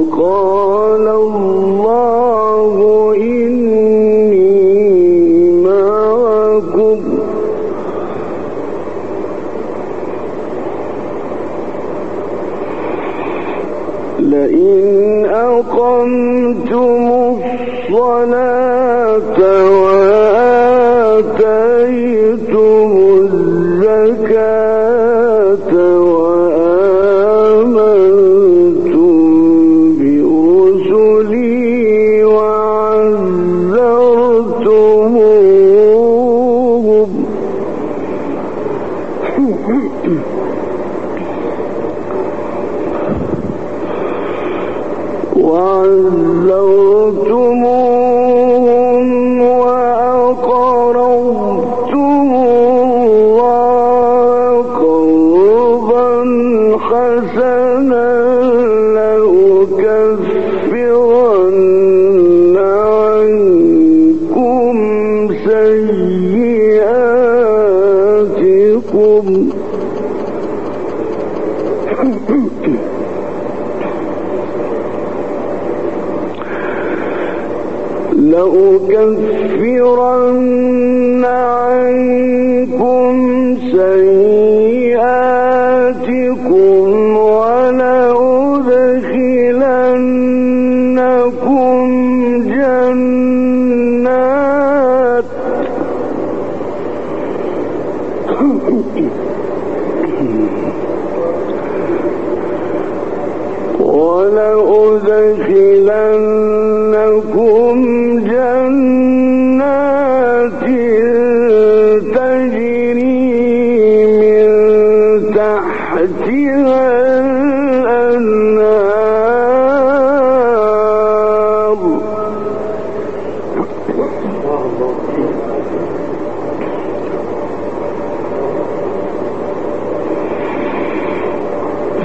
Uncle وعزرتموهم سيئاتكم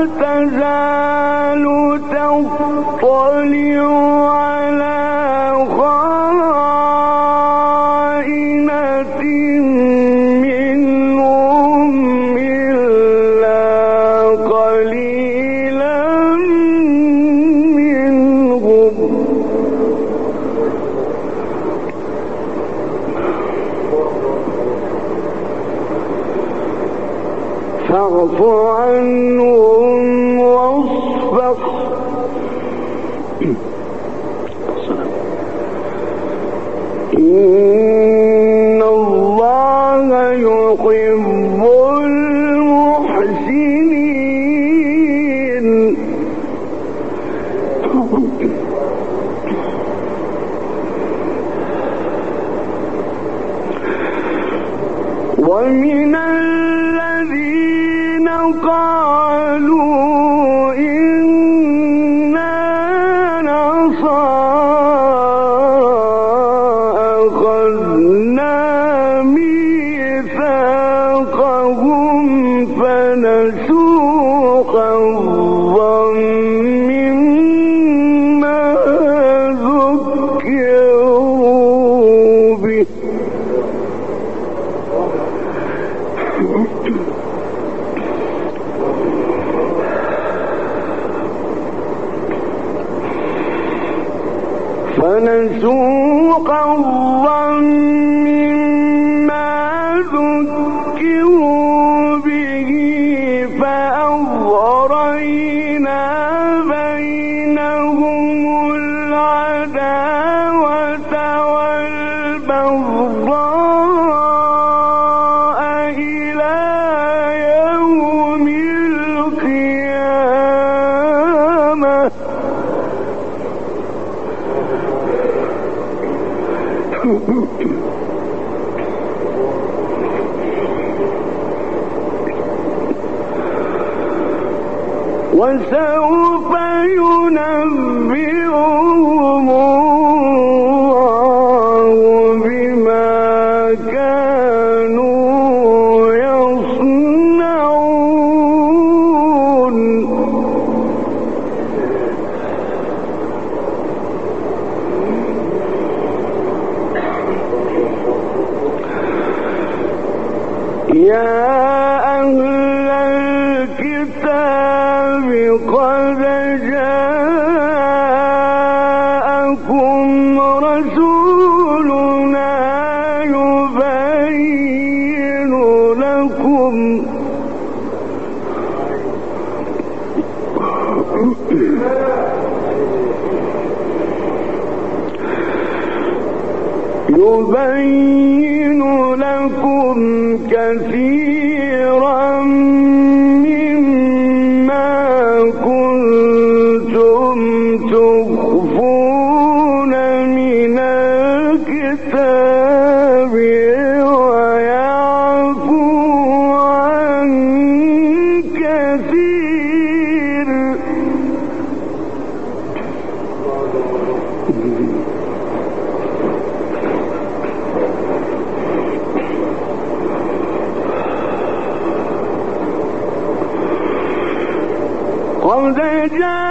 تزال يحب فنسوق وسوف ينبئهم يبين Well, they just...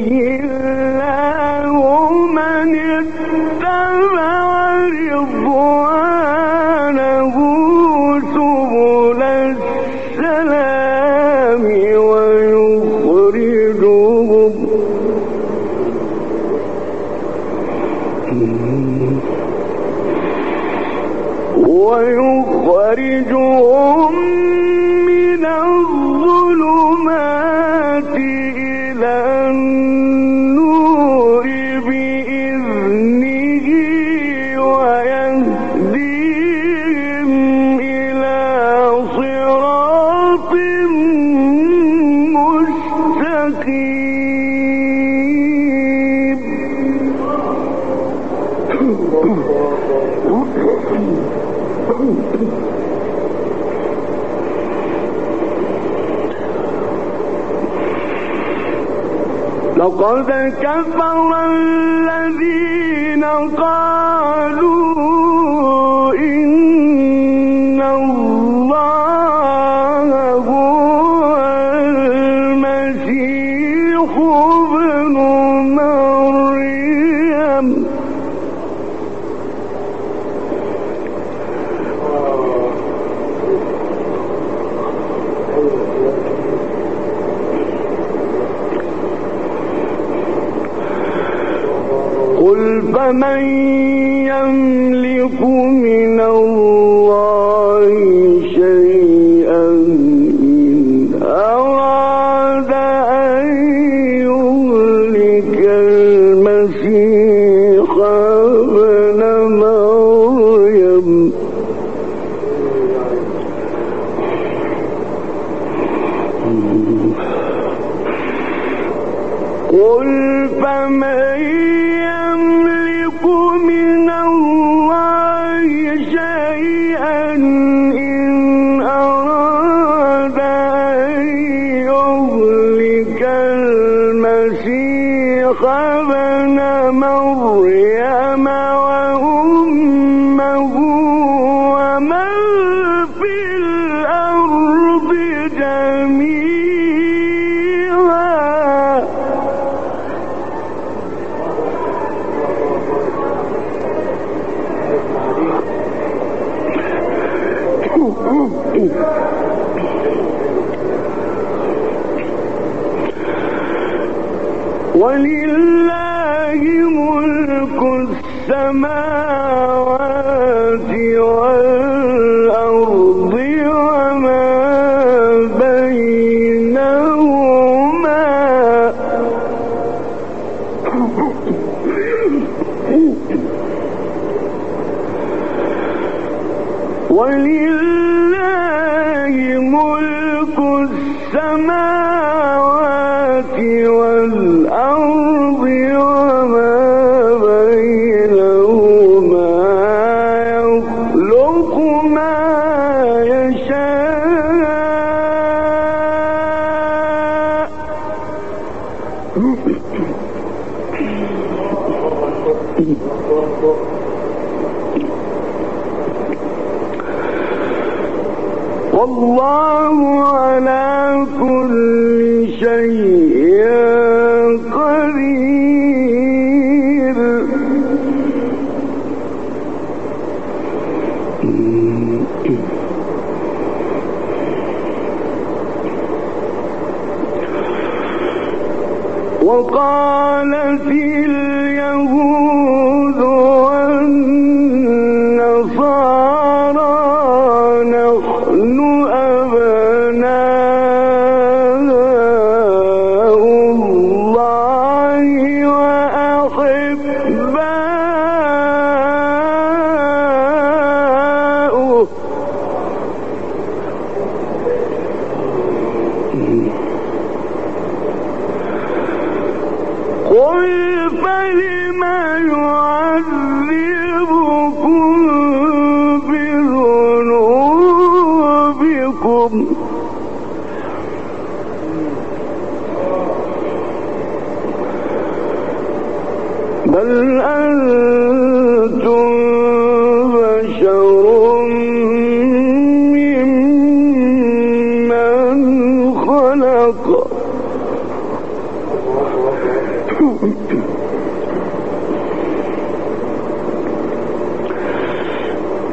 قد كفر الذين قالوا فمن يملك من الله شيئا أراد أن المسيح ابن مريم قل فمن ولله ملك السماوات والله على كل شيء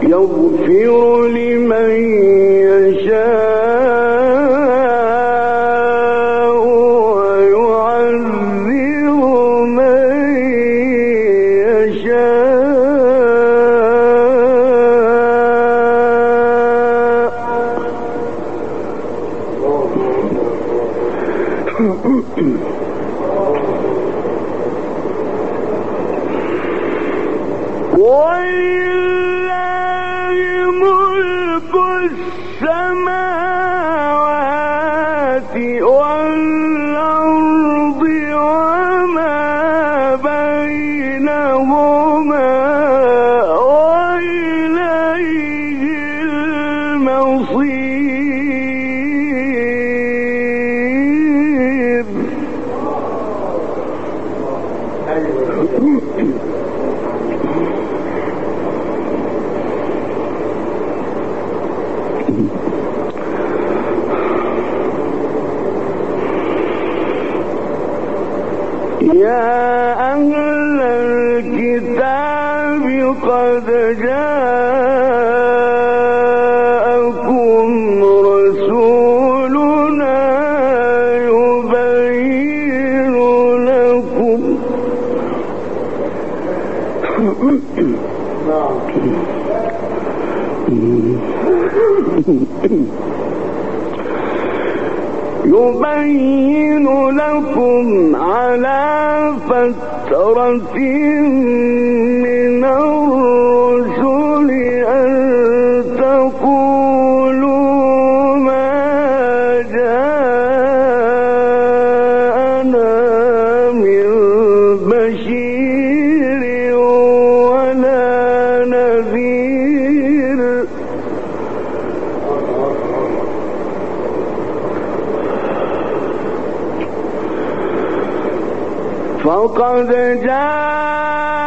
يغفر لمن يشاء. يبين لكم على فترة فقد جاءكم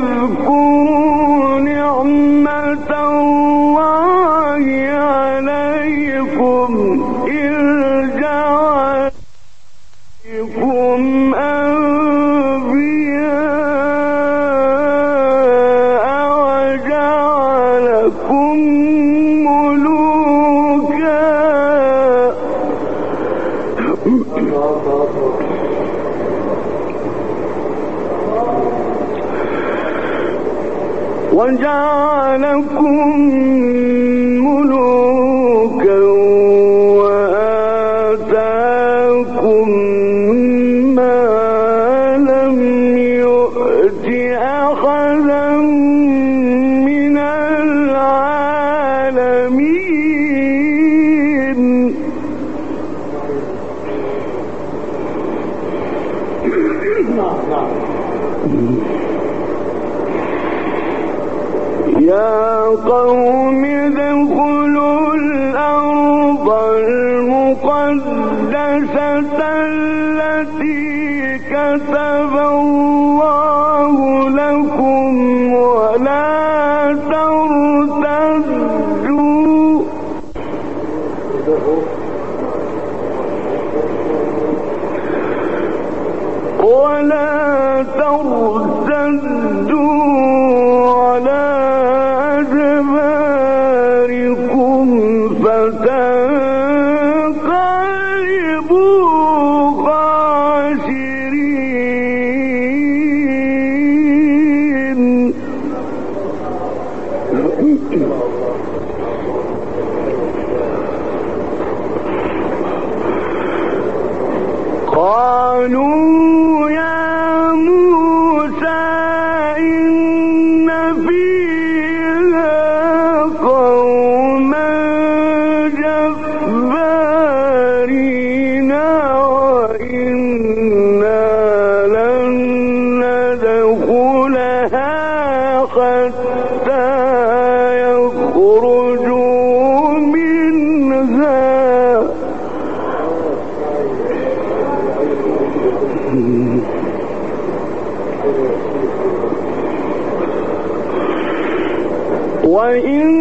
وجعلكم المقدسة التي كتب وإنا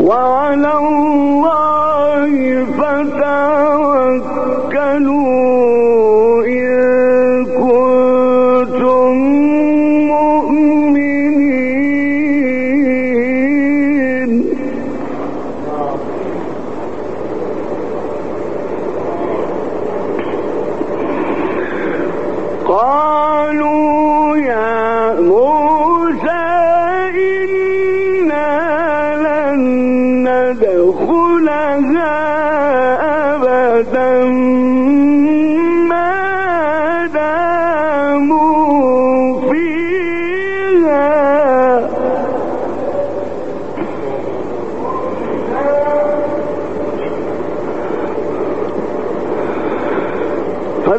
وعلى الله فتح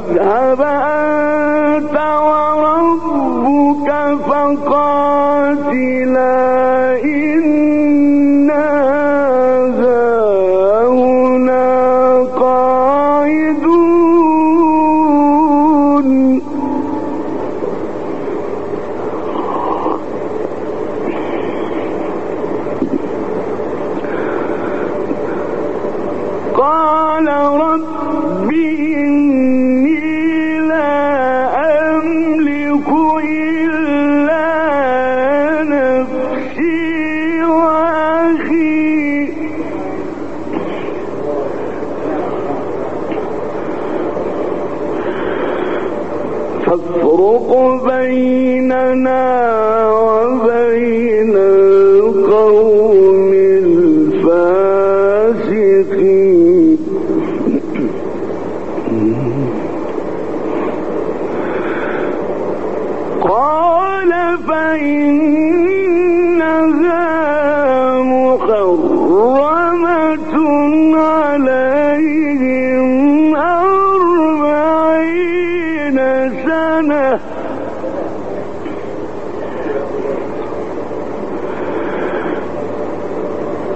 فاذهب أنت وربك فقاتلا.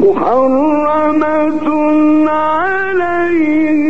محرمة عليهم